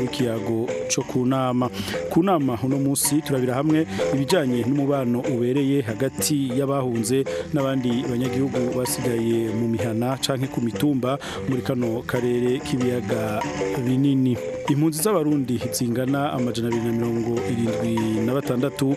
w'ikiyago cyo ku nama ku nama uno munsi turabira hamwe ibijyanye n'umubano ubereye hagati y'abahunze n'abandi banyagihugu basigaye mu mihana cyangwa ku mitumba muri kano karere k'ibiyaga binini impunzi z'abarundi zingana amajana abiri na mirongo irindwi na batandatu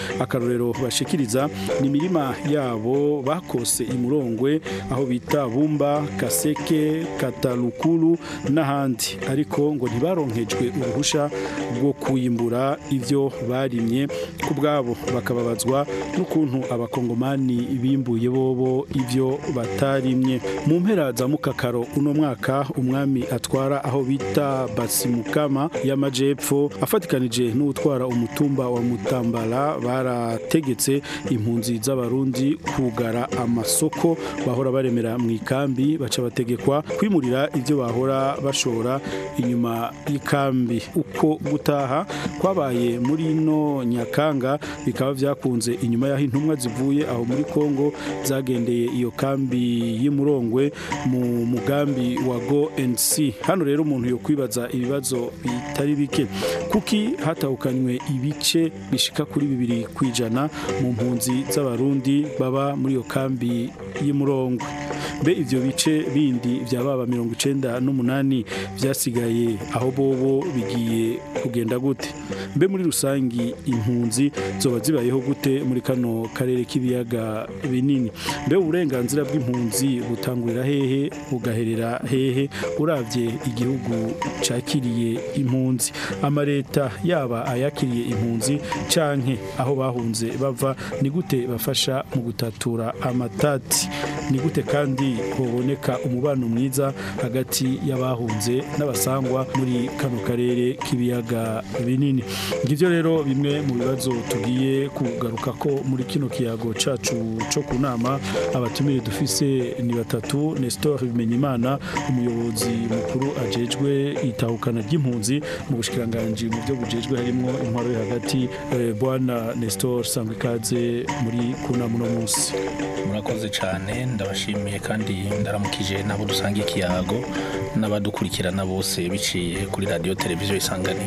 akarorero bashikiriza ni imirima yabo bakose murongwe aho bita bumba kaseke katarukuru n'ahandi ariko ngo ntibaronkejwe uruhusha rwo kuyimbura ibyo barimye ku bwabo bakababazwa n'ukuntu abakongomani bimbuye bobo ibyo batarimye mu mpera za mukakaro uno mwaka umwami atwara aho bita basimukama y'amajepfo afatikanije n'utwara umutumba wa mutambara barategetse impunzi z'abarundi kugara amasoko kuko bahora baremera mu ikambi baca bategekwa kwimurira ibyo bahora bashora inyuma y'ikambi uko gutaha kwabaye muri ino nyakanga bikaba byakunze inyuma y'aho intumwa zivuye aho muri Kongo zagendeye iyo kambi y'imurongwe mu mugambi wa go NC hano rero umuntu yo kwibaza ibibazo bitari bike kuki hatahukanywe ibice bishika kuri bibiri kwijana mu mpunzi z'abarundi baba muri iyo kambi y'umurongo be ibyo bice bindi bya baba mirongo icyenda n'umunani byasigaye aho bobo bigiye kugenda gute mbe muri rusange impunzi zoba zibayeho gute muri kano karere k'ibiyaga binini mbe uburenganzira bw'impunzi butangurira hehe ugaherera hehe urabye igihugu cakiriye impunzi amaleta yaba ayakiriye impunzi canke aho bahunze bava ni gute bafasha mu gutatura amatati ni gute kandi kuboneka umubano mwiza hagati y'abahunze n'abasangwa muri kano karere k'ibiyaga binini ngibyo rero bimwe mu bibazo tugiye kugaruka ko muri kino kiyago cyacu cyo ku nama abatumire dufise ni batatu Nestor Bimenyimana umuyobozi mukuru ajejwe itahukana ry'impunzi mu bushikiranganje mu byo bujejwe harimo intwaro yo hagati eh, bwana Nestor Sangwikaze muri kunamuno munsi murakoze cyane ndabashimiye kandi ndaramukije n'abo dusange ikiyago n'abadukurikirana bose biciye kuri radiyo televiziyo isanganiro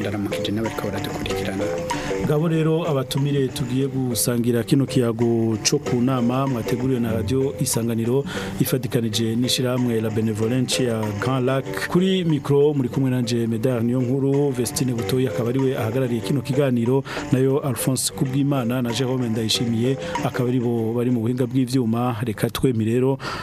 ndaramukije n'abari ko baradukurikirana rero abatumire tugiye gusangira kino kiyago cyo ku nama mwateguriwe na radio isanganiro ifatikanije nishyirahamwe la benevolence ya Grand Lac kuri micro muri kumwe na nanje Medar niyo nkuru Vestine butoya akaba ariwe ahagarariye kino kiganiro nayo Alphonse Kubwimana na Jerome Ndayishimiye akaba ari bo bari mu buhinga bw’ibyuma reka twemi rero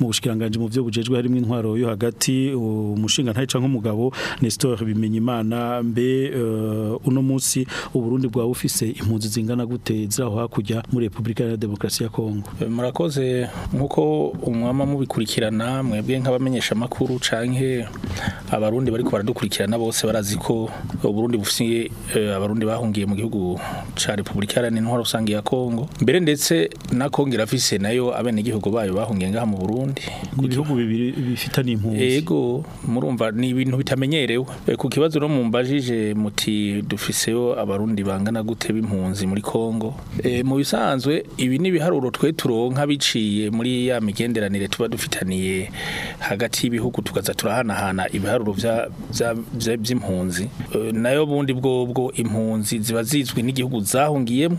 mu bushikiranganji mu byo bujejwe harimo intwaro yo hagati umushinga ntayica nk'umugabo Nestor Bimenyimana mbe eh, uno munsi uburundi bwa bufise impunzi zingana gute ziraho hakurya muri Republika ya Demokrasi ya Kongo eh, murakoze nkuko umwama mubikurikirana mwebwe nk'abamenyesha makuru canke abarundi bariko baradukurikirana bose barazi ko uburundi bufise eh, abarundi bahungiye yakoreye mu gihugu ca Republika Iharanira Intwaro Rusange ya Kongo mbere ndetse na Kongo irafise nayo abene igihugu bayo bahungiye ngaha mu Burundi mu bibiri bifitanye impunzi yego murumva ni ibintu bitamenyerewe eh, ku kibazo no mumbajije muti dufiseyo abarundi bangana gute b'impunzi muri Kongo e, eh, mu bisanzwe ibi ni biharuro twe turonka biciye muri ya migenderanire tuba dufitaniye hagati y'ibihugu tukaza turahanahana ibiharuro vya vy'impunzi e, nayo bundi bwobwo impunzi ziba zizwi n'igihugu zahungiyemo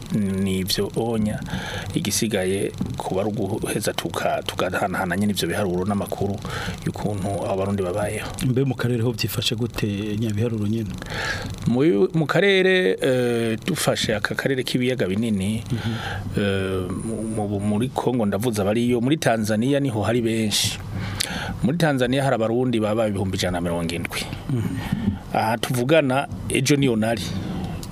ni ibyo onya igisigaye kuba ari uguheza tugahanahana nyine ibyo biharuro n'amakuru y'ukuntu abo barundi babayeho mbe mu karere ho byifashe gute nyabiharuro nyine mu karere eh, dufashe aka karere k'ibiyaga binini mm-hmm. muri kongo ndavuze abariyo muri tanzania niho hari benshi muri tanzania hari abarundi baba ibihumbi ijana na mirongo indwi mm. aha tuvugana ejo niyo nari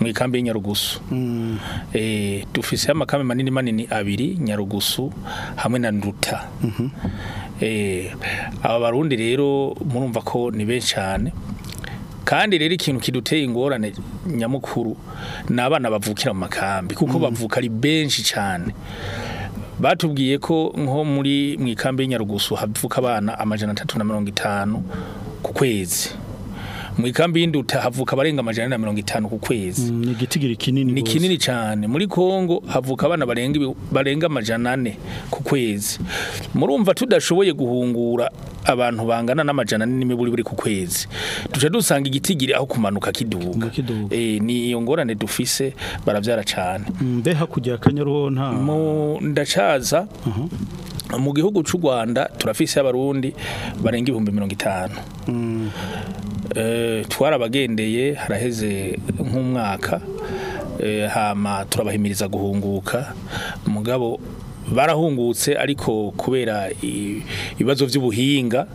mu ikambi y'inyarugusu mm. eh, dufise amakambi manini manini abiri nyarugusu hamwe na nduta mm-hmm. eh, aba barundi rero murumva ko ni benshi cyane kandi rero ikintu kiduteye ingorane nyamukuru ni abana bavukira mu makambi kuko mm. bavuka ari benshi cyane batubwiye ko nko muri mu ikambi y'inyarugusu havuka abana amajana atatu na mirongo itanu ku kwezi mu ikambi y'induta havuka barenga amajana na mirongo itanu ku kwezi mm, ni igitigiri kinini ni kinini cyane muri kongo havuka abana barenga amajana ane ku kwezi murumva tudashoboye guhungura abantu bangana n'amajana n'imiburi buri ku kwezi duce dusanga igitigiri aho kumanuka kiduga eh, ni iyo ngorane dufise barabyara cyane mm, mbe hakurya akanyaruho nta ndacaza mu gihugu cy'u rwanda turafise abarundi barenga ibihumbi mirongo itanu mm. Eh, twarabagendeye haraheze nk'umwaka eh, hama turabahimiriza guhunguka mugabo barahungutse ariko kubera ibibazo by'ubuhinga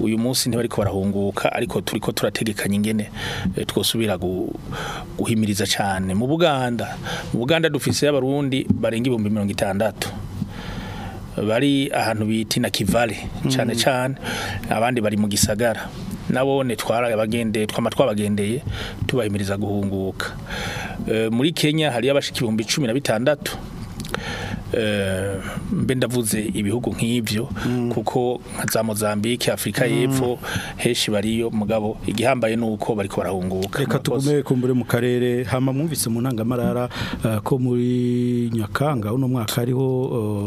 uyu munsi ntibariko barahunguka ariko turiko turategekanya ingene eh, twosubira guhimiriza cyane mu Buganda mu Buganda dufise y’Abarundi barenga ibihumbi itandatu. bari ahantu bita na Kivale mm. cyane cyane abandi bari mu gisagara nabo tw'abagendeye tubahimiriza guhunguka eh, muri kenya hari abashika ibihumbi cumi na bitandatu eh, mbe ndavuze ibihugu nk'ibyo mm. kuko za mozambique afurika mm. y'epfo henshi bariyo mugabo igihambaye n’uko uko bari barahunguka reka tugume kumbure mu karere hama mwumvise mu ntangamarara eh, ko muri nyakanga uno mwaka hariho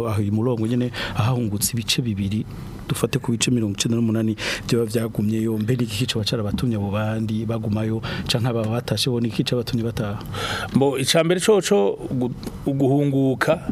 aho iyi murongo ahahungutse ibice bibiri dufate ku bice mirongo icyenda n'umunani byaba byagumyeyo mbere iki kice abo bandi bagumayo canka baba batashe bo n'ikice batumye bataha mbo icambere coco guhunguka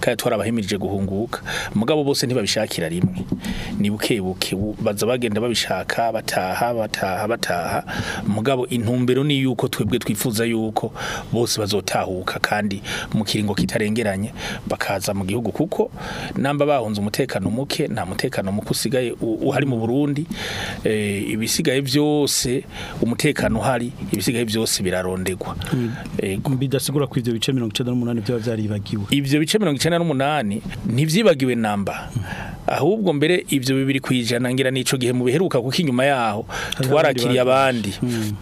kandi twarabahimirije guhunguka mugabo bose ntibabishakira rimwe ni buke buke baza bagenda babishaka bataha bataha bataha mugabo intumbero ni yuko twebwe twifuza yuko bose bazotahuka kandi mu kiringo kitarengeranye bakaza mu gihugu kuko namba bahunze umutekano muke nta mutekano muke usigaye uhari mu Burundi eh, ibisigaye byose umutekano uhari ibisigaye byose birarondegwa mm. eh, bidasigura ku ivyo bice 198 byaba byaribagiwe ivyo bice icyenda n'umunani ntivyibagiwe namba ahubwo mbere ibyo bibiri ku ijana ngira nico gihe mu biheruka kuko inyuma yaho twarakiriye abandi hmm.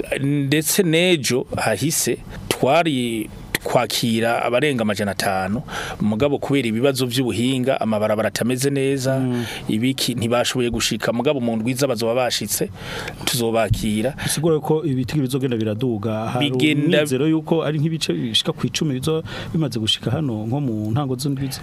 ndetse nejo hahise twari kwakira abarenga amajana atanu mugabo kubera ibibazo by'ubuhinga amabarabara atameze neza mm. ibiki ntibashoboye gushika mugabo mu ndwiza bazoba bashitse tuzobakira sigura ko ibitigiri bizogenda biraduga bigenda yuko ari nk'ibice bishika ku 10 bizo bimaze gushika hano nko mu ntango z'undwiza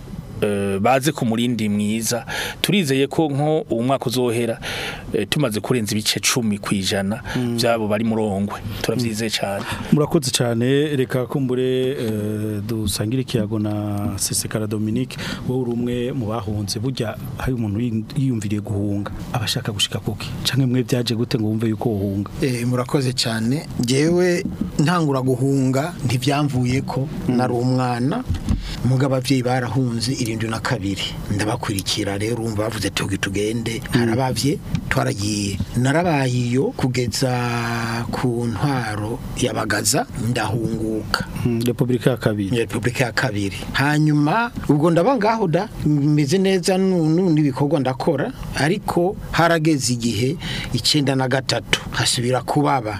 Eh, baze ku murindi mwiza turizeye ko nko umwaka uzohera eh, tumaze kurenza ibice cumi ku byabo mm. bari murongwe turabyizeye mm. cyane murakoze cyane reka kumbure eh, dusangire ikiyago na sesekara dominique wowe uri umwe mu bahunze burya hari umuntu yiyumviriye guhunga abashaka gushika kuki cyangwa mwe byaje gute ngo wumve yuko uhunga murakoze cyane ngewe ntangura guhunga ntibyamvuye ko mm. nari umwana mugabo ababyeyi barahunze irindwi na kabiri ndabakurikira rero urumva bavuze tuge tugende harabavye twaragiye narabaye iyo kugeza ku ntwaro yabagaza ndahunguka hmm, repubulika ya kabiri repubulika ya kabiri hanyuma ubwo ndabangaho da meze neza nunu n'ibikorwa ndakora ariko harageze igihe icyenda na gatatu hasubira kubaba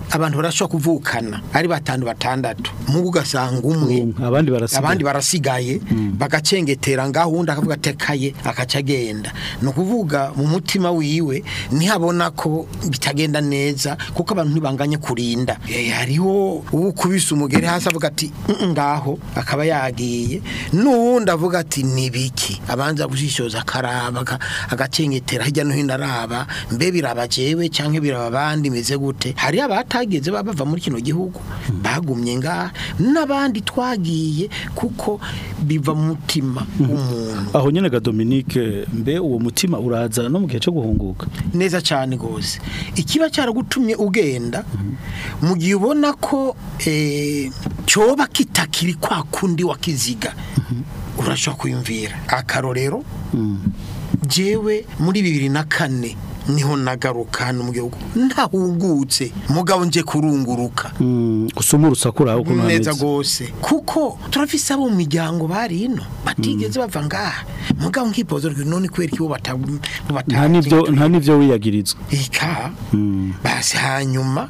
aba abantu barashobora kuvukana ari batanu batandatu mugu gasanga umwe mm, abandi barasigaye abandi barasigaye mm. bagacengetera ngaho undi akavuga atekaye akacagenda no kuvuga mu mutima wiwe ntihabona ko bitagenda neza kuko abantu ntibanganye kurinda eh, hariho uwo kubisa umugere hasi avuga ati ngaho akaba yagiye n'uwundi avuga ati nibiki abanza gushishoza akaraba agacengetera hirya no hino araba mbe biraba jewe canke biraba abandi meze gute hari abatagiye bagenzi bava muri kino gihugu bagumye nga n'abandi twagiye kuko biva mu mutima w'umuntu aho nyine ga Dominique mbe uwo mutima uraza no mu gihe cyo guhunguka neza cyane rwose ikiba cyaragutumye ugenda mu gihe ubona ko eh, cyoba kitakiri kwa kundi wakiziga urashobora kuyumvira akarorero mm. jewe muri bibiri na kane niho nagaruka hano mu mugabo nje kurunguruka hmm, usoma urusaku rwawe ukuntu neza rwose kuko turafise abo mu miryango bari ino batigeze hmm. bava ngaha mugabo nkipozo none kubera ikibo nta n'ibyo wiyagirizwa ika hmm. basi hanyuma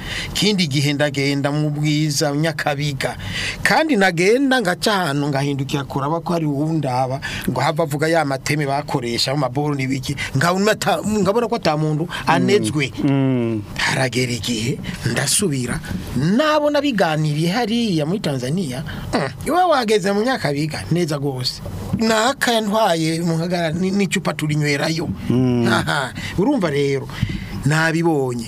kindi gihe ndagenda mu bwiza nyakabiga kandi nagenda ngaca ahantu ngahindukira kuraba ko hari uwundaba ngo hava avuga ya mateme bakoresha mu maboro n'ibiki ngabona ko atamuntu hmm. anezwe hmm. haragera igihe ndasubira nabona biganiriye hariya muri tanzania iwe wageze mu myaka neza rwose naka yantwaye mu ngagara n'icupa turinywerayo mm. urumva rero nabibonye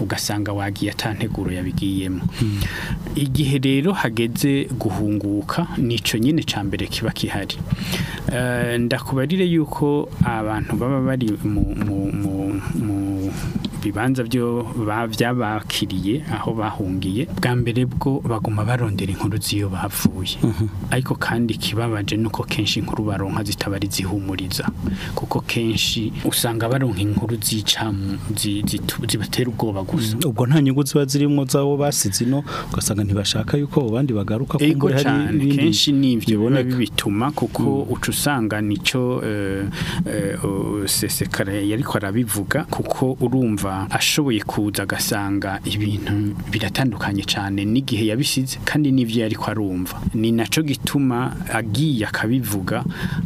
ugasanga wagiye atanteguro yabigiyemo igihe rero hageze guhunguka nicyo nyine cya mbere kiba kihari eh, ndakubarire yuko abantu baba bari mu bibanza byo byabakiriye aho bahungiye bwa mbere bwo baguma barondera inkuru z'iyo bapfuye mhm. ariko kandi kibabaje ni uko kenshi inkuru baronka zitaba zihumuriza kuko kenshi usanga baronka inkuru zica zibatera ubwoba gusa mm. ubwo nta nyungu ziba zirimo z'abo basize ino ugasanga ntibashaka yuko bandi bagaruka kumbura hari kenshi n'ibyo biba bibituma kuko mm. uca usanga nicyo eh, eh, sesekara yari arabivuga kuko urumva ashoboye kuza agasanga ibintu biratandukanye cyane n'igihe yabishyize kandi n'ibyo yari ko arumva ni nacyo gituma agiye akabivuga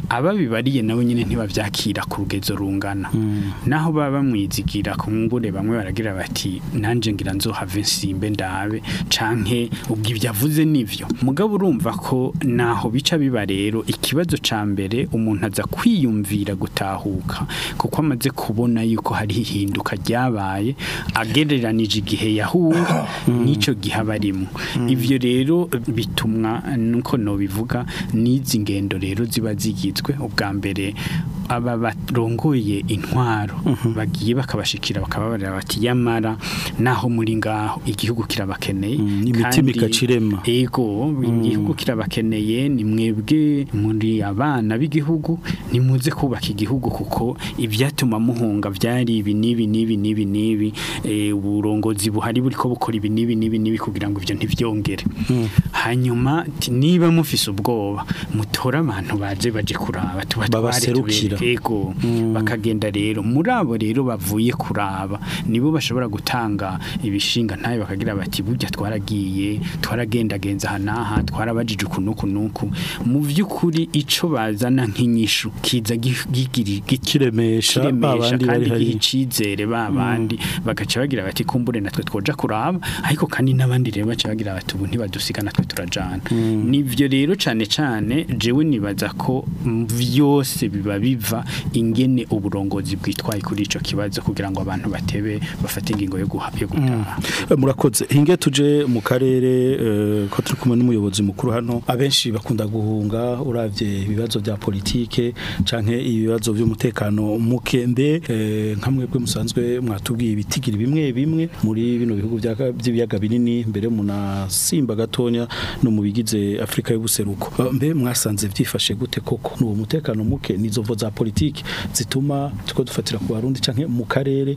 ababibariye nabo nyine ntibabyakira ku rugezo rungana mm. naho baba bamwizigira ku mbure bamwe baragira bati nanjye ngira nzohave nsimbe ndabe canke ubwo ibyo avuze nivyo mugabo urumva ko naho bica biba rero ikibazo cya mbere umuntu aza kwiyumvira gutahuka kuko amaze kubona yuko hari ihinduka ryaba byabaye agereranije igihe yahuwe mm-hmm. n'icyo gihe abarimo mm-hmm. ibyo rero bitumwa nuko nobivuga n'izi ngendo rero ziba zigitswe ubwa mbere aba barongoye intwaro mm-hmm. bagiye bakabashikira bakababarira bati yamara naho muri ngaho igihugu kirabakeneye imitima ikacirema yego igihugu kirabakeneye ni mwebwe muri abana b'igihugu nimuze kubaka igihugu kuko ibyatuma muhunga byari ibi n'ibi n'ibi n'ibi n'ibi n'ibi eh, uburongozi buhari buri ko bukora ibi n'ibi n'ibi n'ibi kugira ngo ibyo ntibyongere hmm. hanyuma niba mufise ubwoba mutora abantu baje baje kuraba tubaserukira yego hmm. bakagenda rero muri abo rero bavuye kuraba nibo bashobora gutanga ibishinga ntayo bakagira bati burya twaragiye twaragendagenza aha n'aha twarabajije uku n'uku mu by'ukuri icyo bazana nk'inyishu kiza gikiremesha kandi giha icyizere babanye n'abandi bagaca bagira bati kumbure natwe twoja kuraba ariko kandi n'abandi rero baca bagira bati ubu ntibadusiga natwe turajana hmm. nivyo rero cane cane jewe nibaza ko byose biba biva ingene uburongozi bwitwaye kuri ico kibazo kugira ngo abantu batebe bafate ingingo yo guha yo gutaha hmm. eh, murakoze hinge tuje mu karere eh, ko turi kumwe n'umuyobozi mukuru hano abenshi bakunda guhunga uravye ibibazo bya politike canke ibibazo by'umutekano muke mbe eh, nka musanzwe mwa mwatubwiye ibitigiri bimwe bimwe muri bino bihugu by'ibiyaga binini mbere munasimba gatonya no mu bigize Afrika y'ubuseruko mbe mwasanze byifashe gute koko n'uwo mutekano muke nizo vo za politiki zituma tuko dufatira ku barundi canke mu karere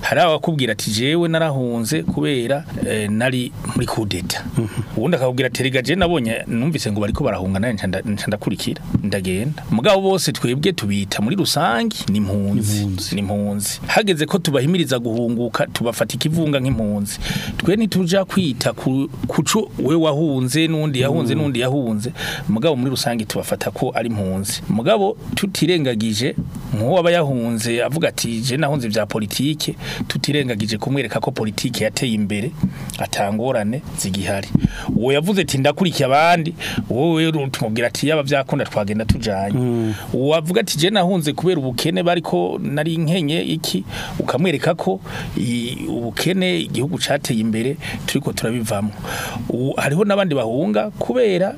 hari abakubwira ati jewe narahunze kubera eh, nari muri kudeta mhm. ubundi akakubwira ati rega je nabonye numvise ngo bariko barahunga nayo ndakurikira ndagenda mugabo bose twebwe tubita muri rusange ni impunzi ni impunzi hageze ko tubahimiriza guhunguka tubafata ikivunga nk'impunzi twe ntituja kwita ku kuco we wahunze n'undi yahunze mm. n'undi yahunze mugabo muri rusange tubafata ko ari impunzi mugabo tutirengagije nk'uwo aba yahunze avuga ati je nahunze bya politike tutirengagije kumwereka ko politike yateye imbere atangorane zigihari uwo yavuze ati ndakurikiye abandi wowe tumubwira ati yaba byakunda twagenda tujanye mm. uwo ati je nahunze kubera ubukene bariko nari nkenye iki ukamwereka ko ubukene igihugu cateye imbere turiko turabivamo hariho n'abandi bahunga kubera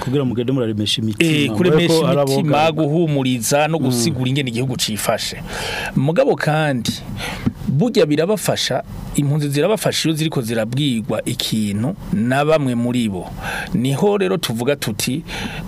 kugira mugende muraremesha imitima eh, kuremesha imitima guhumuriza no gusigura mm. ingene igihugu cifashe mugabo kandi burya birabafasha impunzi zirabafasha iyo ziriko zirabwirwa ikintu na bamwe muri bo niho rero tuvuga tuti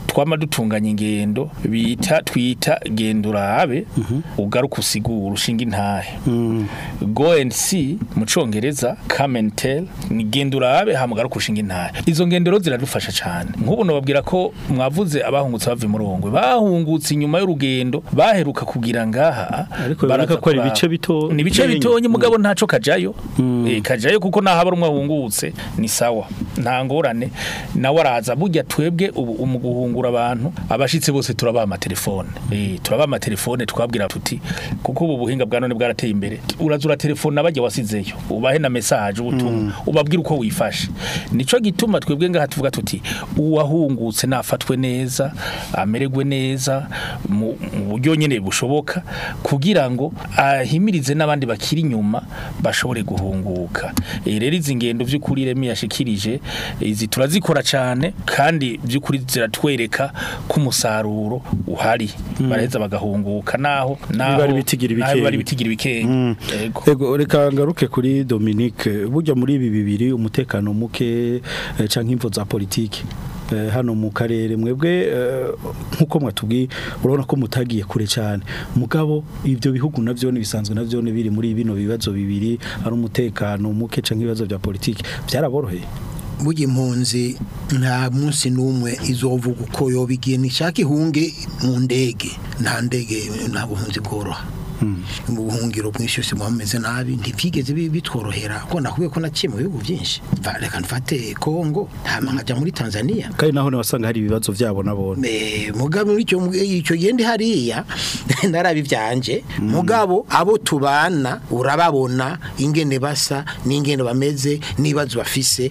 twama dutunganya ingendo bita twita genda urabe mhm. ugaruka usigura ushinga intahe mm. go and see mu congereza come and tell ni genda urabe hamugaruka intahe izo ngendo ziradufasha cyane nk'ubu nababwira ko mwavuze abahungutse bave mu rungwe bahungutse inyuma y'urugendo baheruka kugira ngaha ariko barakora ibice bito ni bice bito abonye umugabo mm. ntaco kajayo mm. eh, kajayo kuko nahaba rumwe ni sawa nta ngorane nawe araza burya twebwe ubu abantu abashyitsi bose turabaha amatelefone eh, turabaha amatelefone twabwira tuti kuko ubu buhinga bwa none bwarateye imbere urazura telefone abajya wasizeyo ubahe na mesaje ubutumwa mm. ubabwira uko wifashe nico gituma twebwe ngaha tuvuga tuti uwahungutse nafatwe neza amererwe neza mu buryo nyine bushoboka kugira ngo ahimirize n'abandi bakiri inyuma bashobore guhunguka rero izi ngendo by'ukuri ireme yashikirije izi turazikora cyane kandi by'ukuri ziratwereka ko umusaruro uhari mm. baraheza bagahunguka naho naho bari bitigira ibikeye mm. yego reka ngaruke kuri Dominique burya muri ibi bibiri umutekano muke eh, canke imvo za politike Eh, hano mu karere mwebwe eh, nk'uko mwatubwiye urabona ko mutagiye kure cyane mugabo ibyo bihugu nabyo bisanzwe nabyo biri muri bino bibazo bibiri ari umutekano muke cyangwa ibibazo bya politiki byaraboroheye burya impunzi nta munsi n'umwe izovuga uko yoba igihe nishaka mu ndege nta ndege nta buhunzi bworoha mu buhungiro bwishyushye muba nabi ntibyigeze bitworohera ko nakubwiye ko naciye mu bihugu byinshi reka mfate kongo hama nkajya muri tanzania kandi naho wasanga hari ibibazo byabo nabona mugabo icyo gihe ndi hariya narabi byanje mugabo abo tubana urababona ingene basa n'ingene bameze nibazo bafise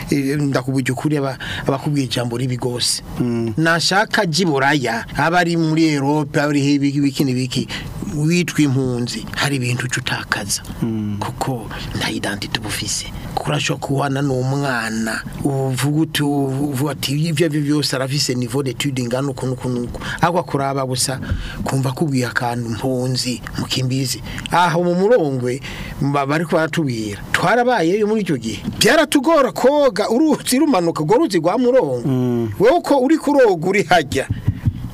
ndakubwiye ukuri abakubwiye ijambo ribi rwose mm. nashaka jiburaya abari ari muri erope aba ari ibiki witwa impunzi hari ibintu uca utakaza kuko nta idantite uba ufise kuko n'umwana uvuga uti uvuga ati ibyo byo byose arafise nivo detude ingana uku n'uku n'uku kuraba gusa kumva kubwiye akantu mpunzi mukimbizi aho mu murongwe bari kubaratubwira twarabayeyo muri icyo gihe byaratugora koga uruzi rumanuka urwo ruzi rwa murongo wowe mm. ko uri kuroga uri hajya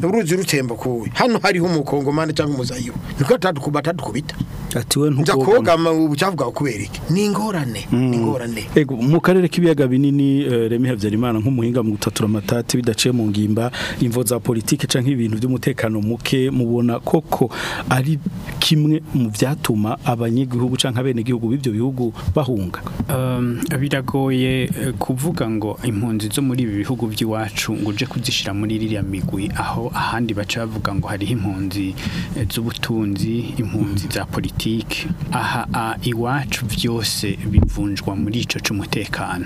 uruzi rutemba kuwe hano hariho umukongomani cyangwa umuzayibu niko atatukubata tukubita atiwe ntukoga njakoga ubucavuga kubera iki ni ingorane ni ingorane hmm. ego mu karere k'ibiyaga binini eh, Remi Havyarimana nk'umuhinga mu gutatura amatati bidaciye mu ngimba imvo za politike canke ibintu by'umutekano muke mubona koko ari kimwe mu byatuma abanyigihugu canke abene gihugu b'ibyo bihugu bahunga ehm, biragoye eh, kuvuga ngo impunzi zo muri ibi bihugu by'iwacu ngo uje kuzishira muri ririya migwi aho ahandi baca bavuga ngo hariho impunzi eh, z'ubutunzi impunzi za politiki aha iwacu byose bivunjwa muri icyo cy'umutekano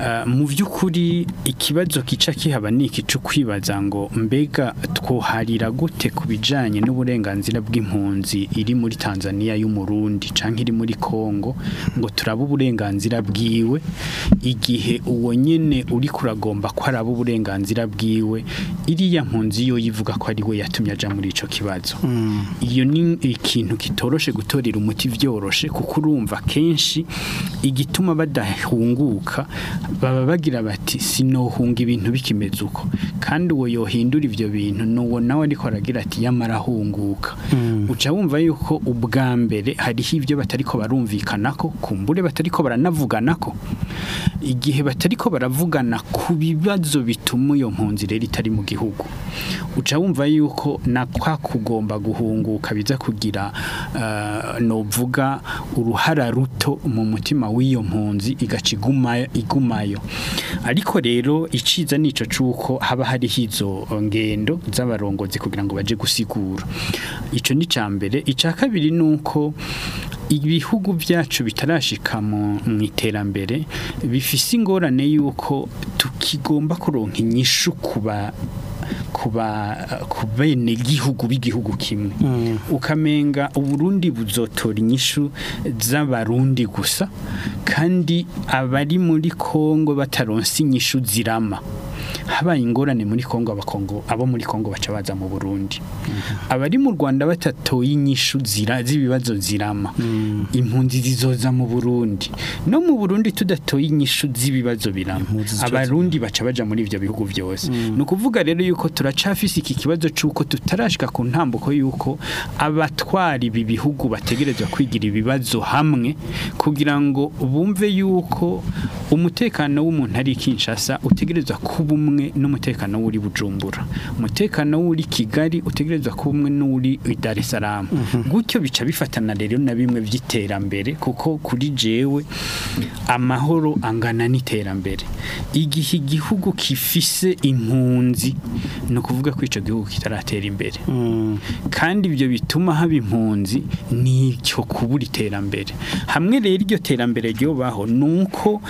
eh, mu byo by'ukuri ikibazo kica kihaba ni iki cyo kwibaza ngo mbega twoharira gute ku bijyanye n'uburenganzira bw'impunzi iri muri tanzania y'umurundi cyangwa iri muri congo ngo turaba uburenganzira bwiwe igihe uwo nyine uri kuragomba ko araba uburenganzira bwiwe iriya mpunzi iyo yivuga ko ari we yatumye ajya muri icyo kibazo mm. iyo ni ikintu kitoroshe gutorera umuti byoroshe kuko urumva kenshi igituma badahunguka baba bagira bati sinohunga ibintu bikimeze uko kandi uwo yohindura ibyo bintu n'uwo nawe ariko aragira ati yamara ahunguka hmm. uca wumva yuko ubwa mbere hariho ibyo batariko barumvikana ko kumbure batariko baranavugana ko igihe batariko baravugana ku bibazo bituma iyo mpunzi rero itari mu gihugu uca wumva yuko kwa kugomba guhunguka biza kugira eh, novuga uruhara ruto mu mutima w'iyo mpunzi iguma igumayo ariko rero iciza nica cuko haba hari hizo eh, ngendo z'abarongozi kugira ngo baje gusigura ico ni cambere ica kabiri nuko ibihugu byacu bitarashika mu iterambere bifise ingorane yuko tukigomba kuronka inyishu kuba ku bene gihugu b'igihugu kimwe mm. ukamenga uburundi buzotora inyishu z'abarundi gusa kandi abari muri kongo bataronse inyishu zirama habaye ingorane muri Kongo abakongo abo muri Kongo baca baza mu Burundi mhm. abari mu Rwanda batatoye inyishu zira z'ibibazo zirama mm. impunzi zizoza mu Burundi no mu Burundi tudatoye inyishu z'ibibazo birama abarundi baca baja muri ivyo bihugu byose mm. ni ukuvuga rero yuko turacafise iki kibazo cy'uko tutarashika ku ntambuko yuko abatwara ibi bihugu bategerezwa kwigira ibibazo hamwe kugira ngo bumve yuko umutekano w'umuntu ari Kinshasa utegerezwa kuba umwe kumwe n'umutekano w'uri bujumbura umutekano w'uri kigali utegerezwa kumwe umwe n'uri Dar es Salaam mhm. gutyo bica bifatana rero na bimwe by'iterambere kuko kuri jewe amahoro angana n'iterambere igihe igihugu kifise impunzi ni ukuvuga ko icyo gihugu kitaratera imbere mm. kandi ibyo bituma haba impunzi nicyo kubura iterambere hamwe rero iryo terambere ryobaho nuko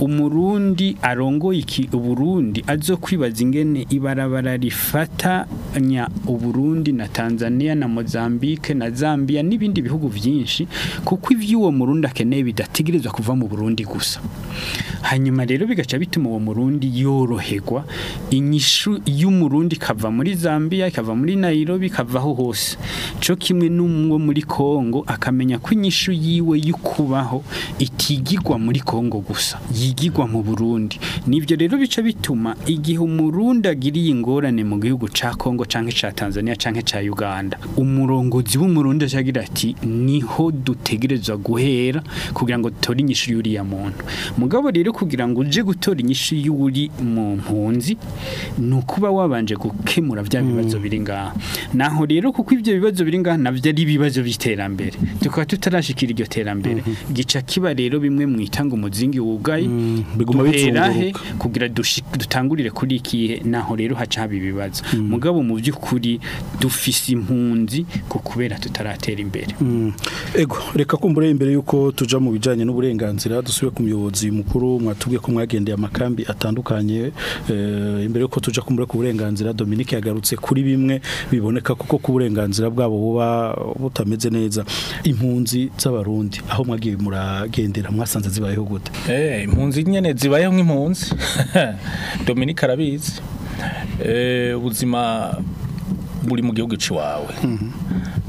umurundi arongoye iki uburundi azo zo kwibaza ingene ibarabara rifatanya Burundi na tanzania na mozambique na zambia n'ibindi bihugu byinshi kuko iby'uwo murundi akeneye bidategerezwa kuva mu burundi gusa hanyuma rero bigaca bituma uwo murundi yorohegwa inyishu y'umurundi kava muri zambia kava muri nairobi ikavaho hose cyo kimwe n'umwe muri kongo akamenya ko inyishu yiwe y'ukubaho itigigwa muri kongo gusa yigigwa mu burundi nibyo rero bica bituma igihe umurundi agiriye ingorane mu gihugu ca Kongo canke ca Tanzania canke cya Uganda umurongozi w'umurundi acagira ati niho dutegerezwa guhera kugira ngo dutore inyishu y'uriya muntu mugabo rero kugira ngo uje gutora inyishu y'uri mu mpunzi ni ukuba wabanje gukemura vya hmm. bibazo biri ngaha naho rero kuko ibyo bibazo biri ngaha navyo ari ibibazo by'iterambere tukaba tutarashikira iryo terambere hmm. gica kiba rero bimwe mu mwitanga umuzingi wugaye hmm. biguma bitsunguruka kugira dutangurire icyizere kuri iki naho rero haca haba ibibazo hmm. mugabo mu by'ukuri dufise impunzi ku kubera tutaratera imbere hmm. ego reka kumbure imbere y'uko tuja mu bijyanye n'uburenganzira dusubire ku muyobozi mukuru mwatubwiye ko mwagendeye amakambi atandukanye eh, imbere y'uko tuja kumbure ku burenganzira Dominique yagarutse kuri bimwe biboneka kuko ku burenganzira bwabo buba butameze neza impunzi z'abarundi aho mwagiye muragendera mwasanze zibayeho gute eh impunzi nyene zibayeho nk'impunzi Dominique karabizi eh, ubuzima buri mu gihugu cy'iwawe mm-hmm.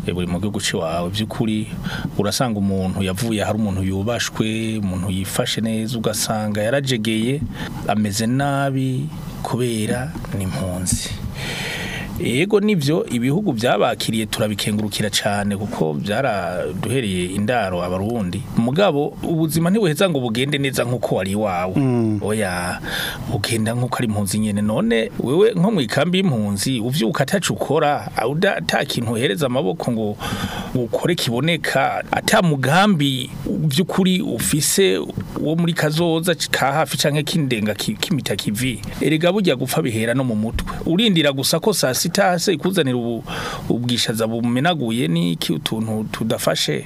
eh, buri mu gihugu cy'iwawe by'ukuri urasanga umuntu yavuye hari umuntu yubashwe umuntu yifashe neza ugasanga yarajegeye ameze nabi kubera ni impunzi Ego nivyo ibihugu byabakiriye turabikengurukira cyane kuko byaraduhereye indaro abarundi. Mugabo ubuzima ntibuheza ngo bugende neza nkuko wari wawe. Mm. Oya ugenda nkuko ari impunzi nyene none wewe nko mu ikambi y'impunzi uvyuka atacu ukora ata kintu uhereza amaboko ngo ukore kiboneka ata mugambi by'ukuri ufise wo muri kazoza ka hafi canke kindenga kimitaka kivi. Erega burya gupfa bihera no mu mutwe. Urindira gusa ko sasi tasitase ikuzanira ubwishaza bumenaguye n'iki utuntu tudafashe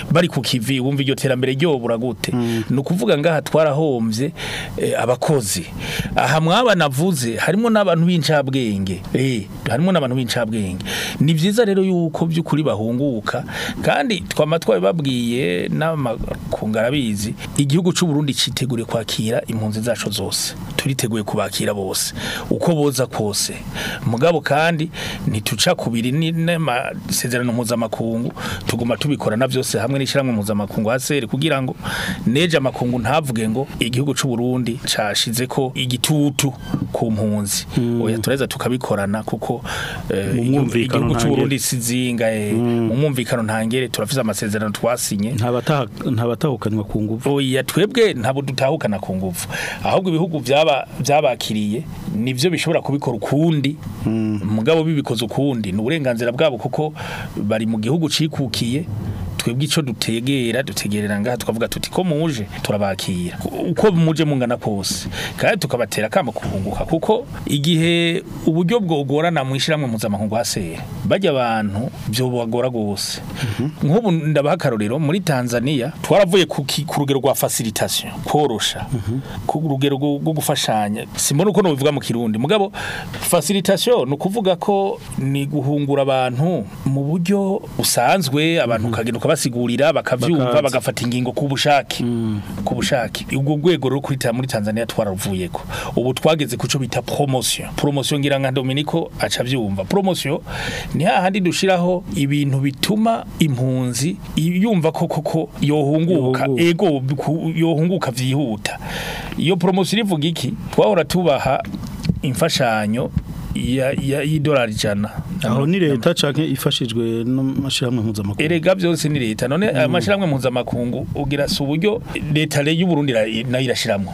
bari ku kivi wumva iryo terambere ryobura gute ni ukuvuga ngaha twarahombye eh, abakozi aha mwaba harimo n'abantu b'incabwenge eh, harimo n'abantu b'incabwenge ni byiza rero yuko by'ukuri bahunguka kandi twaba twabibabwiye n'amakunga arabizi igihugu cy'u Burundi cyitegure kwakira impunzi zacu zose turiteguye kubakira bose uko boza kose mugabo kandi ntituca kubiri n'amasezerano mpuzamakungu tuguma tubikora na byose hamwe n'ishyirahamwe mpuzamakungu haseri kugira ngo neje amakungu ntavuge tuvuge ngo igihugu cy'u Burundi cashize ko igitutu ku mpunzi hmm. oya tureza tukabikorana kuko eh, igihugu cy'u Burundi sizinga mu mwumvikano ntangere eh, turafise amasezerano twasinye ntabatahukanwa ku nguvu oya twebwe ntabo dutahukana ku nguvu ahubwo ibihugu byaba byabakiriye nivyo bishobora kubikora ukundi hmm. mugabo bibikoze ukundi ni uburenganzira bwabo kuko bari mu gihugu cikukiye twebwe ico dutegera dutegerera ngaha tukavuga tuti ko muje turabakira uko muje mungana kose kandi tukabatera kama kuhunguka kuko igihe uburyo bwogorana mu ishiramwe mpuzamahanga hasera bajya abantu byo bagora gose mhm. nk'ubu ndabaha muri Tanzania twaravuye ku rugero rwa facilitation korosha mhm. ku rugero rwo gufashanya simbona uko nobivuga mu kirundi mugabo facilitation ni ukuvuga ko ni guhungura abantu mu buryo busanzwe abantu mhm. ukagenda bakabasigurira bakavyumva bagafata ingingo ku bushake mm. ku bushake ubwo rwego rwo kwita muri Tanzania ko ubu twageze kuco bita promotion promotion ngira nka Dominico aca vyumva promotion ni hahandi dushiraho ibintu bituma impunzi yumva ko koko yohunguka ego yohunguka vyihuta iyo promotion ivuga iki twahora tubaha imfashanyo y'idolari ijana aho ni leta cyangwa ifashijwe n'amashyirahamwe mpuzamakungu erega byose ni leta none eh, amashyirahamwe mpuzamakungu ugira si uburyo leta y'u Burundi nayo irashyiramo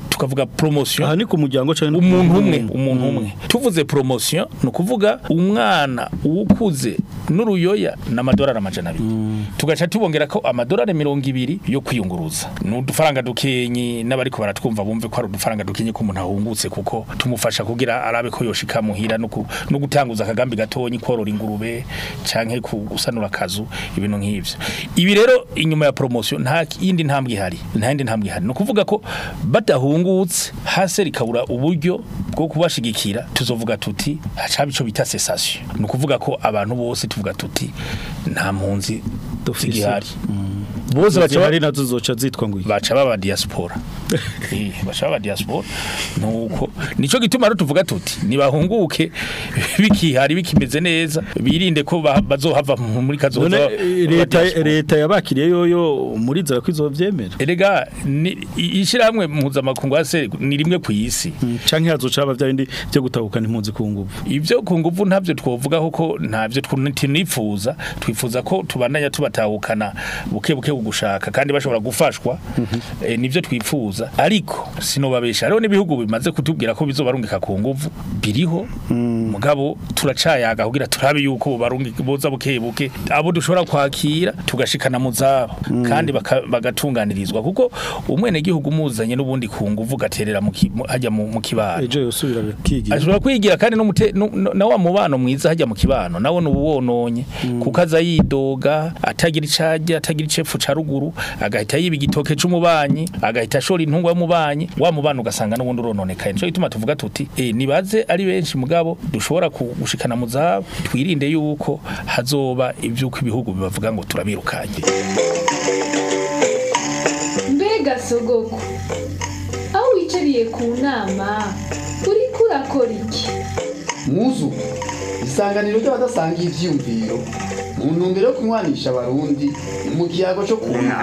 tukavuga promotion aha ni ku muryango cyane umuntu umwe umuntu umwe mm. tuvuze promotion no kuvuga umwana ukuze n'uruyoya n'amadolari amajana abiri mm. tugaca tubongera ko amadolari 200 yo kwiyunguruza n'udufaranga dukenye n'abariko baratwumva bumve ko ari udufaranga dukenye ko umuntu kuko tumufasha kugira arabe ko yoshika muhira no gutanguza akagambi gatonyi korora ingurube canke gusanura kazu ibintu nk'ibyo ibi rero inyuma ya promotion nta yindi ntambwe ihari nta yindi ntambwe ihari ni ukuvuga ko batahungutse hasi rikabura uburyo bwo kubashigikira tuzovuga tuti hacaba icyo bita sesasiyo ni ukuvuga ko abantu bose tuvuga tuti nta mpunzi dufite igihari mm. bose baca bari na tuzoca zitwa ngo baca baba diaspora Eh, bashaba diaspora nuko nico gituma rero tuvuga tuti nibahunguke bikihari bikimeze neza birinde ko bazohava muri kazoza eh, leta leta yabakiriye yoyo muri zara kwizo vyemera erega ishira hamwe muza makungu ase ni rimwe ku kwisi hmm, canke hazoca abavyarindi byo gutahukana impunzi ku ngufu ivyo ku nguvu ntavyo twovuga ko ntavyo twunitinifuza twifuza ko tubandanya tubatahukana buke buke gushaka kandi bashobora gufashwa mhm. eh, nivyo twifuza neza ariko sinobabesha rero n'ibihugu bimaze kutubwira ko bizobarungika ku nguvu biriho mm. mugabo turacayaga kugira turabe yuko boza buke abo dushobora kwakira tugashikana mu zabo mm. kandi bagatunganirizwa kuko umwene gihugu muzanye n'ubundi ku nguvu gaterera hajya mu kibano ejo yosubira kigira ashobora kwigira kandi no na wa mubano mwiza hajya mu kibano nawo nubuwononye mm. kuko yidoga atagira icyajya atagira icefu ca agahita yiba igitoke c'umubanyi agahita ashora ntungu wamubanye wa mubano ugasanga n'ubundi urononekaye nico gituma tuvuga tuti e, nibaze ari benshi mugabo dushobora kugushikana mu zabo twirinde yuko hazoba iby’uko ibihugu bibavuga ngo turabirukanye mbega sogoko aho wicariye ku nama uri kurakora iki muzu isanganiro ry'abadasangiye ivyiyumviro mu ntumbero yo kunywanisha abarundi mu kiyago cyo kuwina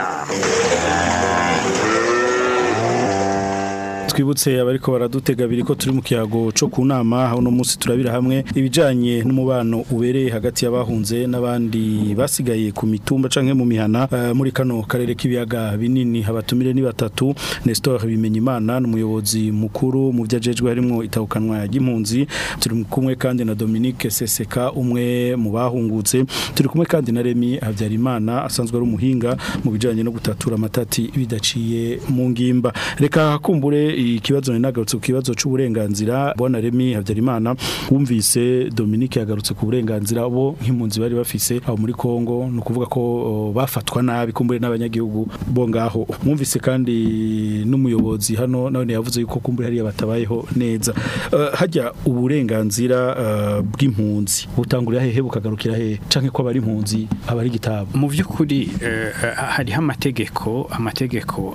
twibutse abariko baradutega biri ko turi mu kiyago cyo ku nama hano munsi turabira hamwe ibijanye n'umubano ubereye hagati y'abahunze n'abandi basigaye ku mitumba canke mu mihana eh, muri kano karere k'ibiyaga binini habatumire ni batatu Nestor Bimenyimana n'umuyobozi mukuru mu byajejwe harimo itawukanwa y'impunzi turi kumwe kandi na Dominique Seseka umwe mu bahungutse turi kumwe kandi na Remy Habyarimana asanzwe ari umuhinga mu bijanye no gutatura matati bidaciye mu ngimba reka kumbure ikibazo nagarutse ku kibazo cy'uburenganzira bona Remy Habyarimana wumvise Dominique yagarutse ku burenganzira bo nk'impunzi bari bafise aho muri Congo ni ukuvuga ko bafatwa nabi kumbure n'abanyagihugu bo ngaho mwumvise kandi n'umuyobozi hano none yavuze yuko kumbure hariya batabayeho neza e, hajya uburenganzira uh, bw'impunzi butangurira hehe bukagarukira hehe canke ko abari impunzi abari igitabo mu by'ukuri e, hariho amategeko amategeko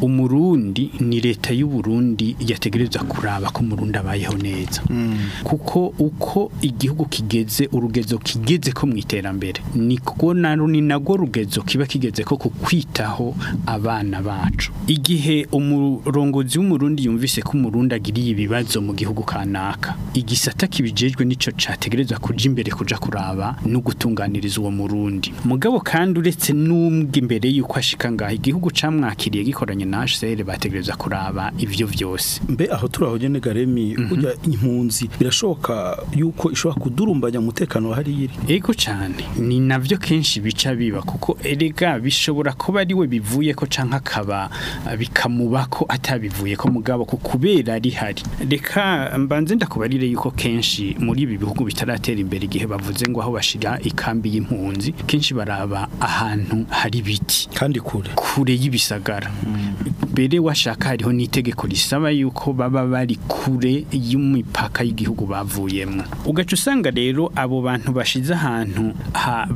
umurundi ni leta y'uburundi yategerezwa kuraba ko umurundi abayeho neza mm. kuko uko igihugu kigeze urugezo kigeze ko mu iterambere ni kuko ni nabwo rugezo kiba kigeze ko ku kwitaho abana bacu igihe umurongozi w'umurundi yumvise ko umurundi agiriye ibibazo mu gihugu kanaka igisata kibijejwe nicyo cyategerezwa kujya imbere kujya kuraba no gutunganiriza uwo murundi mugabo kandi uretse n'umbwe imbere y'uko ashika ngaho igihugu cyamwakiriye gikoranye na HCR bategereza kuraba ivyo byose mbe aho turaho nyene garemi mhm. ujya impunzi ubuyobozi birashoboka yuko ishobora kudurumbanya umutekano wa hariya iri yego cyane ni nabyo kenshi bica biba kuko erega bishobora kuba ari we bivuye ko cyangwa akaba bikamuba ko atabivuye ko mugabo ko kubera rihari reka mbanze ndakubarire yuko kenshi muri ibi bihugu bitaratera imbere igihe bavuze ngo aho bashira ikambi y'impunzi kenshi baraba ahantu hari biti kandi kure kure y'ibisagara mm. mbere washaka hariho n'itegeko risaba yuko baba bari kure y'imipaka y'igihugu bavuyemo ugaca usanga rero abo bantu bashize ahantu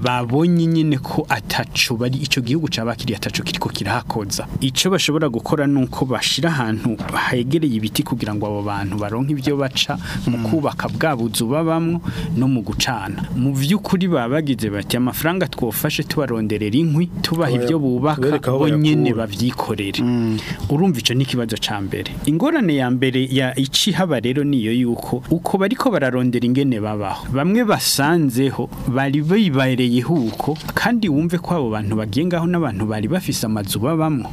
babonye nyine ko atacu bari icyo gihugu cyaba kiri atacu kiriko kirahakoza icyo bashobora gukora ni uko bashyira ahantu hegereye ibiti kugira ngo abo bantu baronke ibyo baca mu hmm. kubaka bwa buzu babamo no mu gucana mu by'ukuri baba bagize bati amafaranga twofashe tubaronderera inkwi tubaha ibyo bubaka bo nyine babyikorere urumva icyo ni ikibazo cya mbere ingorane ya mbere ya iki haba rero niyo yuko uko bari ko bararondera ingene babaho bamwe basanzeho bari bibayereyeho uko kandi wumve ko abo bantu bagiye ngaho n'abantu bari bafise amazu babamo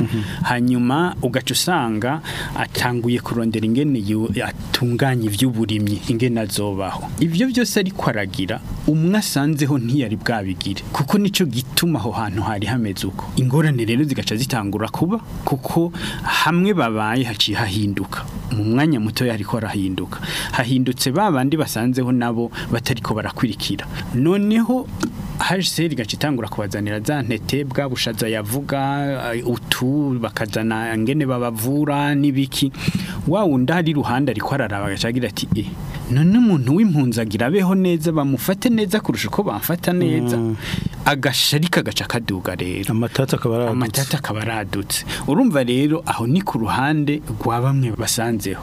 mhm. hanyuma ugaca usanga atanguye kurondera ingene atunganya iby'uburimyi ingene azobaho ibyo byose ariko aragira umwe asanzeho ntiyari bwabigire kuko nicyo gituma aho hantu hari hameze uko ingorane rero zigaca zitangura kuba kuko hamwe babaye haciye hahinduka mu mwanya muto ariko arahinduka hahindutse ba bandi basanzeho nabo batariko barakwirikira noneho HCR gace kubazanira za ntete bwa bushaza yavuga eh, utu bakazana ngene babavura nibiki wawunda ari ruhanda ariko araraba gacagira ati e none umuntu w'impunzagira abeho neza bamufate neza kurusha uko bamfata neza mm. agashari kagaca kaduga rero amatata akaba aradutse urumva rero aho ni ku ruhande rwa bamwe basanzeho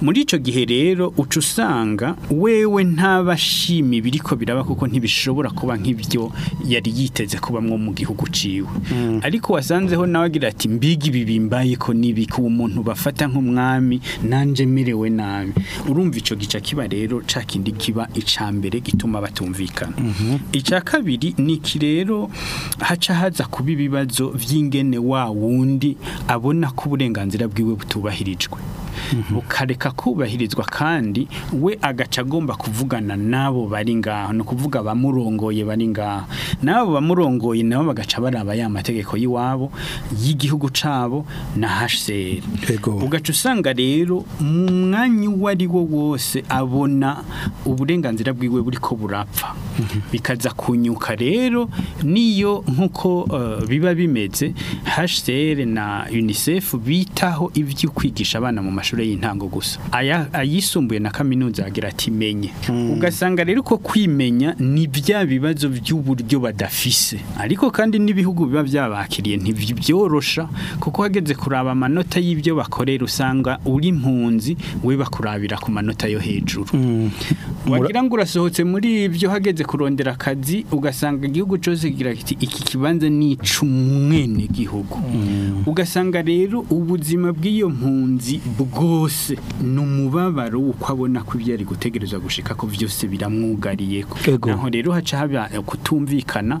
muri icyo gihe rero uca gutanga wewe ntabashima ibiri ko biraba kuko ntibishobora kuba nk'ibyo yari yiteze kubamwo mu gihugu ciwe mm. ariko wasanzeho nawe agira ati mbigi bibimbaye ko nibi ku umuntu bafata nk'umwami nanje mirewe nabi urumva ico gica kiba rero ca kindi kiba mbere gituma batumvikana mm -hmm. ica kabiri niki rero haca haza kuba ibibazo vy'ingene wa wundi abona ko uburenganzira bwiwe butubahirijwe bukareka mhm. kubahirizwa kandi we agaca agomba kuvugana n'abo bari ngaho ni ukuvuga abamurongoye bari ngaho n'abo bamurongoye nabo bagaca baraba ya mategeko y'iwabo y'igihugu cabo na HCR ugaca usanga rero mu mwanya uwo ari wo wose abona uburenganzira bwiwe buri ko burapfa mhm. bikaza kunyuka rero niyo nkuko uh, biba bimeze HCR na UNICEF bitaho kwigisha abana mu mashuri y'intango gusa aya ayisumbuye na kaminuza kaminuza agira ati menye hmm. ugasanga rero ko kwimenya ni bya bibazo by'uburyo badafise ariko kandi n'ibihugu biba byabakiriye nti byorosha kuko hageze kuraba amanota y'ibyo bakorera usanga uri impunzi we bakurabira ku manota yo hejuru hmm. wagira ngo urasohotse muri ibyo hageze kurondera akazi ugasanga igihugu cyose kigira kiti iki kibanza ni icumwene gihugu mm. ugasanga rero ubuzima bw'iyo mpunzi bwose ni umubabaro w'uko abona ko ibyo ari gutegereza gushika ko byose biramwugariye naho rero haca haba kutumvikana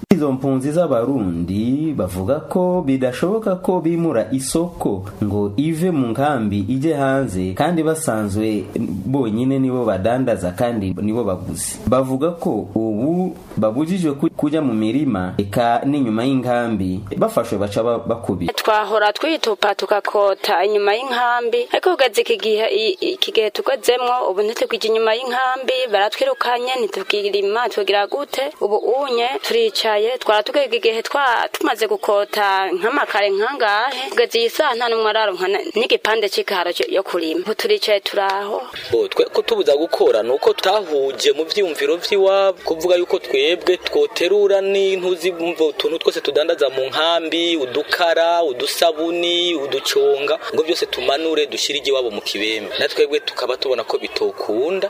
izo mpunzi z'abarundi bavuga ko bidashoboka ko bimura isoko ngo ive mu nkambi ije hanze kandi basanzwe bonyine nibo badandaza kandi nibo baguzi bavuga ko ubu babujijwe kujya mu mirima eka n'inyuma y'inkambi bafashwe baca bakubi twahora twitupa tukakota inyuma y'inkambi ariko ugaze iki gihe iki gihe tugazemwo ubu ntitugije inyuma y'inkambi baratwirukanye ntitugirima tugira gute ubu unye turicaye twara tugega igihe twa tumaze gukota nk'amakare nkangahe ugaze iyi saha nta n'umwe araronka n'igipande c'ikaro yo kurima ubu turicaye turaho twe kutubuza gukora nuko tutahuje mu vyo ibyiyumviro by'iwabo kuvuga yuko twebwe twoterura utuntu twose tudandaza mu nkambi udukara udusabuni uduconga ngo byose tumanure dushyire igiwabo mu kibembe na twebwe tukaba tubona ko bitokunda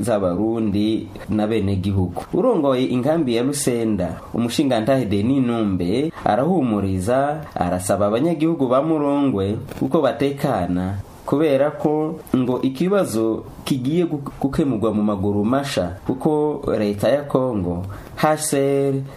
z'abarundi na bene gihugu urongoye ingambi ya rusenda umushingantahe deni numbe arahumuriza arasaba abanyagihugu bamurongwe uko batekana kubera ko ngo ikibazo kigiye gukemurwa mu maguru masha kuko leta ya kongo hcr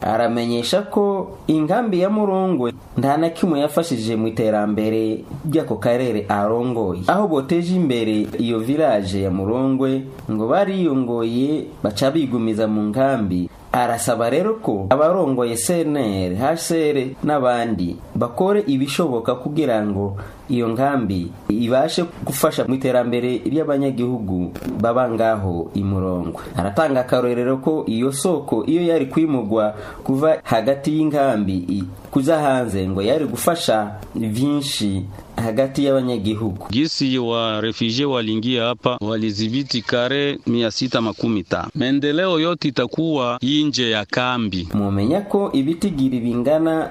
aramenyesha ko ingambi ya murongwe nta na kimwe yafashije mu iterambere ry'ako karere mbere arongoye aho boteje imbere iyo village ya murongwe ngo bariyongoye baca bigumiza mu nkambi arasaba rero ko abarongoye CNR HCR n'abandi bakore ibishoboka kugira ngo iyo nkambi ibashe gufasha mu iterambere ry'abanyagihugu baba ngaho imurongwe aratanga akarorero ko iyo soko iyo yari kwimugwa kuva hagati y'inkambi kuza hanze ngo yari gufasha byinshi hagati y'abanyagihugu. Gisi wa refugee waliingia hapa, walizibiti kare mia sita makumi tano. Maendeleo yote itakuwa inje ya kambi. Mumenya ibiti ibitigiri bingana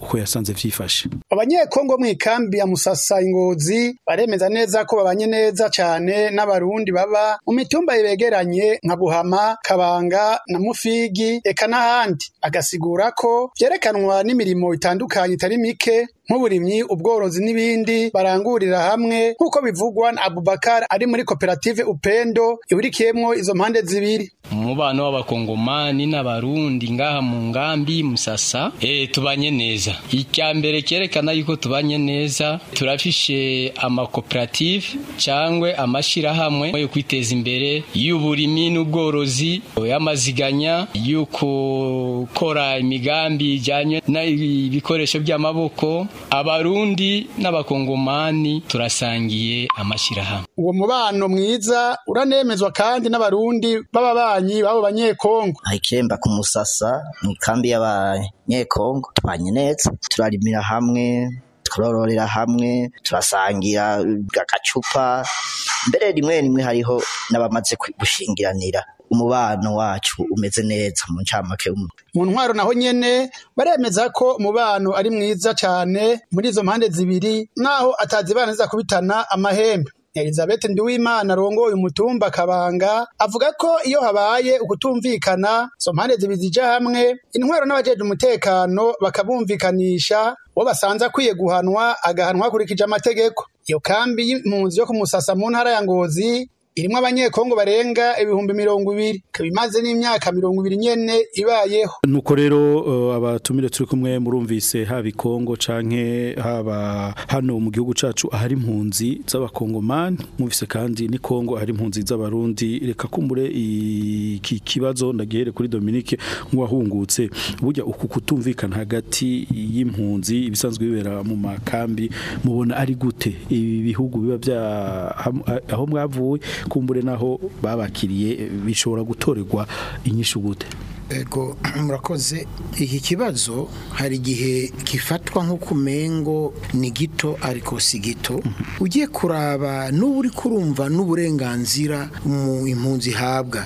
uko yasanze vyifashe abanyekongo mu ikambi ya Musasa ingozi baremeza neza ko babanye neza cyane n'abarundi baba mu mitumba ibegeranye nka Buhama Kabanga na Mufigi eka n'ahandi agasigura ko byerekanwa n'imirimo itandukanye itari mike nk'uburimyi ubworozi n'ibindi barangurira hamwe nk'uko bivugwa na Abubakar ari muri koperative Upendo iburikiyemo izo mpande zibiri umubano w'abakongomani n'abarundi ngaha mu ngambi musasa eh tubanye neza icya mbere cyerekana yuko tubanye neza turafishe amakoperative cyangwa amashyirahamwe yo kwiteza imbere y'uburimi n'ubworozi y'amaziganya y'uko kora imigambi ijyanye n'ibikoresho by'amaboko abarundi n'abakongomani turasangiye amashyirahamwe uwo mubano mwiza uranemezwa kandi n'abarundi b'ababanyi b'abo banyekongo ikiremba ku musasa mu ikambi y'abanyekongo tubanye neza turarimira hamwe turororera hamwe turasangira agacupa mbere rimwe rimwe hariho n'abamaze gushingiranira umubano wacu umeze neza mu ncamake mu ntwaro naho nyene baremeza ko umubano ari mwiza cyane muri izo mpande zibiri naho atazibana kubitana amahembe Elizabeth Ndiwimana arongoye umutumba Kabanga avuga ko iyo habaye ukutumvikana izo mpande zibiri zija hamwe intwaro n'abajeje umutekano bakabumvikanisha uwo basanze akwiye guhanwa agahanwa hakurikije amategeko iyo kambi y'impunzi yo kumusasa mu ntara ya Ngozi irimo abanyekongo barenga ibihumbi mirongo ibiri ikaba imaze n'imyaka mirongo ibiri nyene ibayeho nuko rero uh, abatumire turi kumwe murumvise haba ikongo canke haba hano mu gihugu cacu ahari impunzi z'abakongomani mwumvise kandi ni Kongo ahari impunzi z'abarundi reka kumbure iki kibazo ndagihere kuri Dominique nk'uwahungutse burya uku kutumvikana hagati y'impunzi ibisanzwe bibera mu makambi mubona ari gute ibi bihugu biba bya aho mwavuye kumbure naho babakiriye bishobora gutorerwa inyishugute. ego murakoze iki kibazo hari igihe kifatwa nko ku mengo ni gito ariko si gito mhm. ugiye kuraba n'ubu kurumva n'uburenganzira mu impunzi ihabwa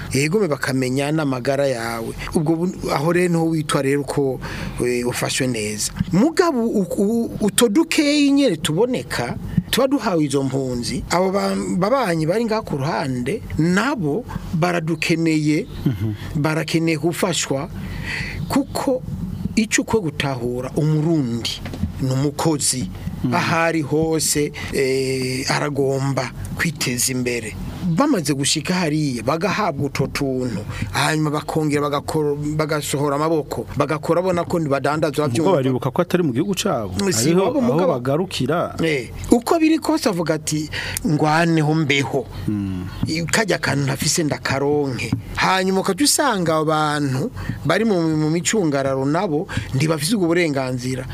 yegome bakamenya n'amagara yawe ubwo aho rero niho witwa rero uko ufashwe neza mugabo utodukeyi nyine tuboneka tuba duhawe izo mpunzi abo babanyi bari ngaho ku ruhande nabo baradukeneye mhm. barakeneye gufashwa kuko icyo ukwe gutahura umurundi ni umukozi aho hose eh, aragomba kwiteza imbere bamaze gushika hariya bagahabwa utwo tuntu hanyuma bakongera bagasohora amaboko bagakora bona ko ntibadandaza baribuka ko atari mu gihugu cyabo aho bagarukira eh, uko biri kose avuga ati ngwaneho mbeho hmm. kajya akantu ntafise ndakaronke hanyuma ukajya usanga abantu bari mu micungararo nabo ntibafise ubwo burenganzira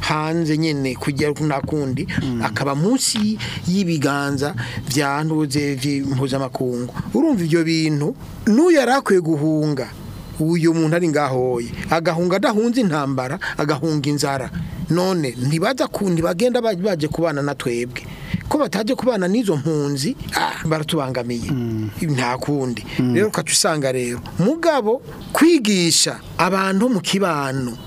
hanze nyine kujya nta kundi mm. akaba munsi y'ibiganza bya mpuzamakungu urumva ibyo bintu n'uyu yari akwiye guhunga uyu muntu ari ngahoye agahunga adahunze intambara agahunga inzara none ntibaza kundi bagenda baje kubana na twebwe ko batajya kubana n'izo mpunzi ah, baratubangamiye mm. nta kundi mm. rero ukaca rero mugabo kwigisha abantu mu kibano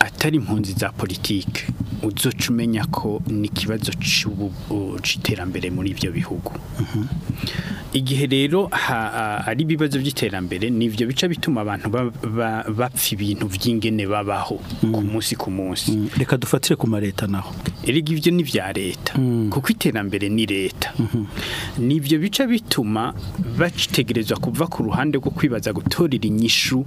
atari impunzi za politiki uzoca umenya ko ni ikibazo cy'iterambere muri ibyo bihugu mm-hmm. igihe rero ari ibibazo by'iterambere ni ibyo bice bituma abantu bapfa ibintu by'ingene babaho mm. ku munsi ku munsi mm. reka dufatire ku mareta naho erega ibyo ni ibya leta mm. kuko iterambere ni leta mm-hmm. ni ibyo bice bituma bacitegerezwa kuva ku ruhande rwo kwibaza gutorera inyishu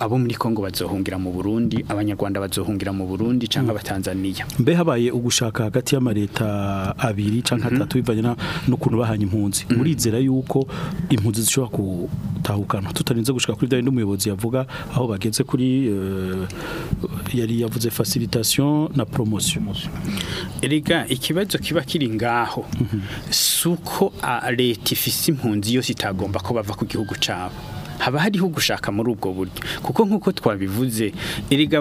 abo muri kongo bazohungira mu burundi abanyarwanda bazohungira mu burundi cyangwa mm. abatanzaniya mbe habaye ugushaka hagati y'amareta abiri cyangwa mhm. atatu bivanye n'ukuntu bahanya impunzi mm. muri zera yuko impunzi zishobora ku gutahukana tutarinze gushika kuri byari n'umuyobozi yavuga aho bageze kuri eh, yari yavuze facilitation na promotion erega ikibazo kiba kiri ngaho mhm. suko ah, leta ifise impunzi yose itagomba ko bava ku gihugu cyabo haba hariho gushaka muri ubwo buryo kuko nk'uko twabivuze erega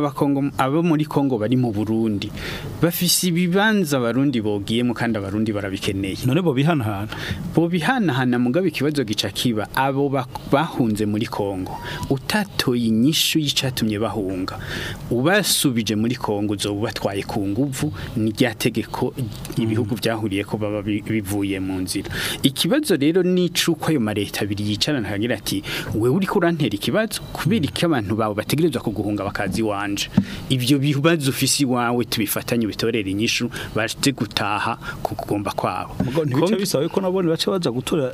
abo muri congo bari mu burundi bafise ibibanza bogiye bogiyemo kandi abarundi barabikeneye none bo bihanahana bo bihanahana mugabe ikibazo gica kiba abo bahunze muri congo utatoye inyishu y'icatumye bahunga ubasubije muri congo uzoba batwaye ku nguvu ni tegeko ibihugu byahuriye ko baba bivuye mu nzira ikibazo rero ni ayo mareta abiri yicarana akagira ati we uriko urantera ikibazo kubera ko abantu bawe bategerezwa kuguhunga bakazi iwanje ibyo bibazo ufisi iwawe tubifatanye bitorera inyishu baje gutaha ku kugomba kwabo ntibice bisaba ko nabone bace baza gutura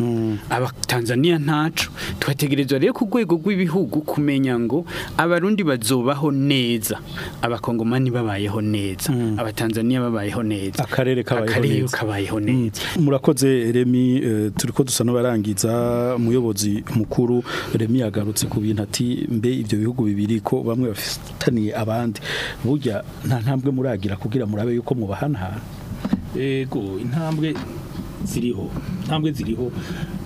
mm. abatanzaniya ntacu umuco tuhategerezwa rero ku rwego rw'ibihugu kumenya ngo abarundi bazobaho neza abakongomani babayeho neza mm. abatanzania babayeho neza akarere kabayeho mm. neza murakoze remi eh, turi ko dusa n'abarangiza umuyobozi mukuru remi yagarutse ku bintu ati mbe ibyo bihugu bibiri ko bamwe bafitaniye abandi burya nta ntambwe muragira kugira murabe yuko mubahanahana yego intambwe ziriho ntambwe ziriho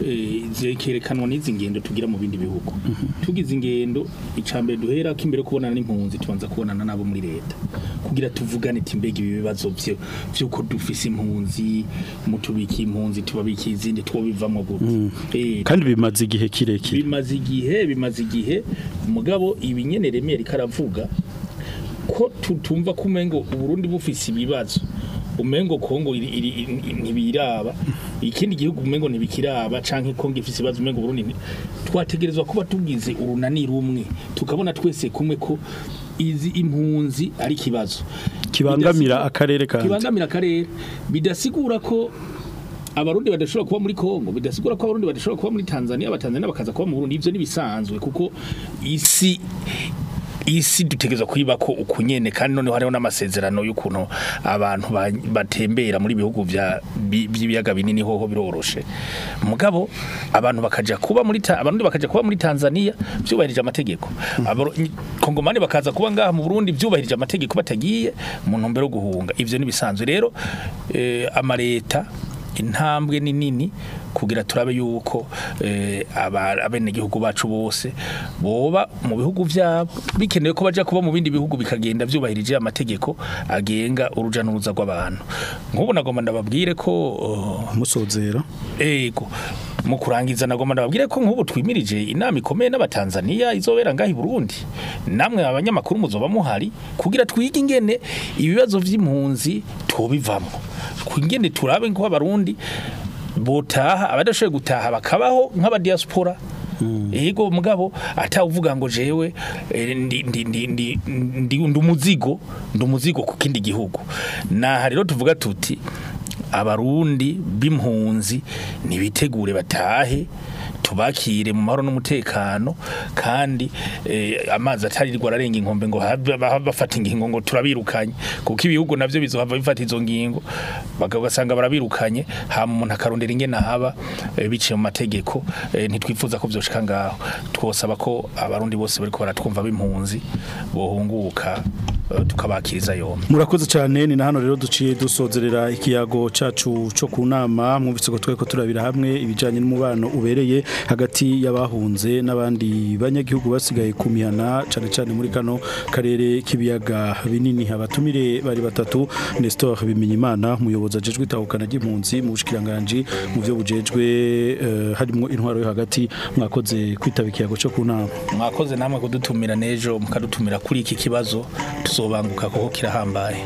eh, zekerekanwa n'izi ngendo tugira mu bindi bihugu mhm. tugize ingendo icambere duhera ko imbere kubonana n'impunzi tubanza kubonana n'abo muri leta kugira tuvugane “mbega ibi bibazo by'uko dufise impunzi mutubikiye impunzi tubabikiye izindi twobivamo gute mm. eh, kandi bimaze igihe kirekire bimaze igihe bimaze igihe mugabo ibinyene remera ikaravuga ko tutumva kumengo umengo uburundi bufise ibibazo umengo kongo ntibiraba ikindi gihugu umengo ntibikiraba canke kongo ifise ibibazo umengo burundi twategerezwa kuba tugize urunani rumwe tukabona twese kumwe ko izi impunzi ari kibazo kibangamira akarere kandi kibangamira akarere bidasigura ko abarundi badashobora kuba muri Kongo bidasigura ko abarundi badashobora kuba muri Tanzania abatanzania bakaza kuba mu Burundi ivyo nibisanzwe kuko isi iyi si dutegereza kuyiba ko uku nyene kandi noneho hariho n'amasezerano y'ukuntu abantu batembera muri bihugu bya by'ibiyaga binini hoho biroroshe mugabo abantu bakaja kuba muri abantu bakaja kuba muri Tanzania byubahirije amategeko kongomani bakaza kuba ngaha mu Burundi byubahirije amategeko batagiye mu ntumbero guhunga ivyo nibisanzwe rero eh, amareta intambwe ni nini kugira turabe yuko eh, abenegihugu bacu bose boba mu bihugu byabo bikenewe ko bajya kuba mu bindi bihugu bikagenda byubahirije amategeko agenga uruja n'uruza rw'abantu nk'ubu nagomba ndababwire ko oh, musozera ego mu kurangiza nagomba ndababwire ko nk'ubu twimirije inama ikomeye n'abatanzaniya izobera ngaho i Burundi namwe abanyamakuru muzoba muhari kugira twige ingene ibibazo by'impunzi tubivamo twingene turabe ko botaha abadashoboye gutaha bakabaho nk'abadiyasipora yego hmm. mugabo atawuvuga ngo jewe eh, ndi umuzigo ndi umuzigo ku kindi gihugu naha rero tuvuga tuti abarundi b'impunzi nibitegure batahe tubakire mu mahoro n'umutekano kandi eh, amazi atarirwa ararenga inkombe ngo bafata ingingo ngo turabirukanye kuko ibihugu nabyo bizohava bifata izo ngingo bagasanga barabirukanye hama umuntu akarondera inge haba eh, biciye mu mategeko eh, ntitwifuza ko byoshika ngaho twosaba ko abarundi bose bariko baratwumva b'impunzi bohunguka tukabakiriza yombi murakoze cyane ni na hano rero duciye dusozerera ikiyago cyacu cyo ku nama mwumvise ko tweko turabira hamwe ibijyanye n'umubano ubereye hagati y'abahunze n'abandi banyagihugu basigaye ku cyane cyane muri kano karere k'ibiyaga binini abatumire bari batatu Nestor Bimenyimana umuyobozi ajejwe itahukana ry'impunzi mu bushikiranganji mu byo bujejwe eh, harimo intwaro yo hagati mwakoze kwitaba ikiyago cyo ku nama mwakoze namwe kudutumira n'ejo mukadutumira kuri iki kibazo tuzobanguka kuko kirahambaye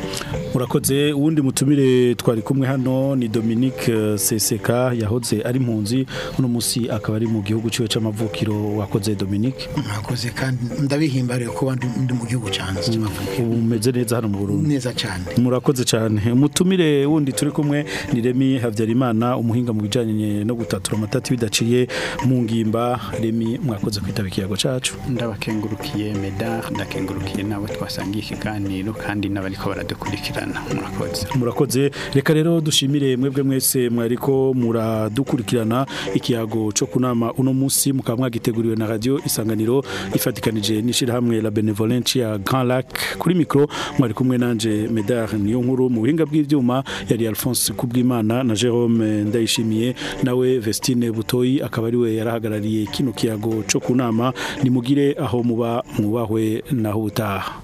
murakoze uwundi mutumire twari kumwe hano ni Dominique Seseka yahoze ari impunzi uno munsi akaba akaba ari mu gihugu cyo cy'amavukiro wakoze Dominique mwakoze kandi ndabihimbariye kuba ndi mu gihugu cyanze ubu umeze neza hano mu Burundi neza cyane murakoze cyane umutumire wundi turi kumwe ni Remi Habyarimana umuhinga mu bijanye no gutatura amatati bidaciye mu ngimba Remi mwakoze kwitaba ikiyago cacu ndabakengurukiye Medar ndakengurukiye nabo twasangiye ikiganiro kandi n'abariko baradukurikirana murakoze murakoze reka rero dushimire mwebwe mwese mwariko muradukurikirana ikiyago cyo nama uno munsi mukaba mwagiteguriwe na radio isanganiro ifatikanije n'ishirahamwe la benevolence ya Grand Lac kuri micro mwari kumwe nanje Medar niyo nkuru mu buhinga bw'ivyuma yari Alphonse Kubwimana na Jerome Ndayishimiye nawe Vestine Butoyi akaba ariwe yarahagarariye kino kiyago cyo kunama nimugire aho muba mwubahwe naho utaha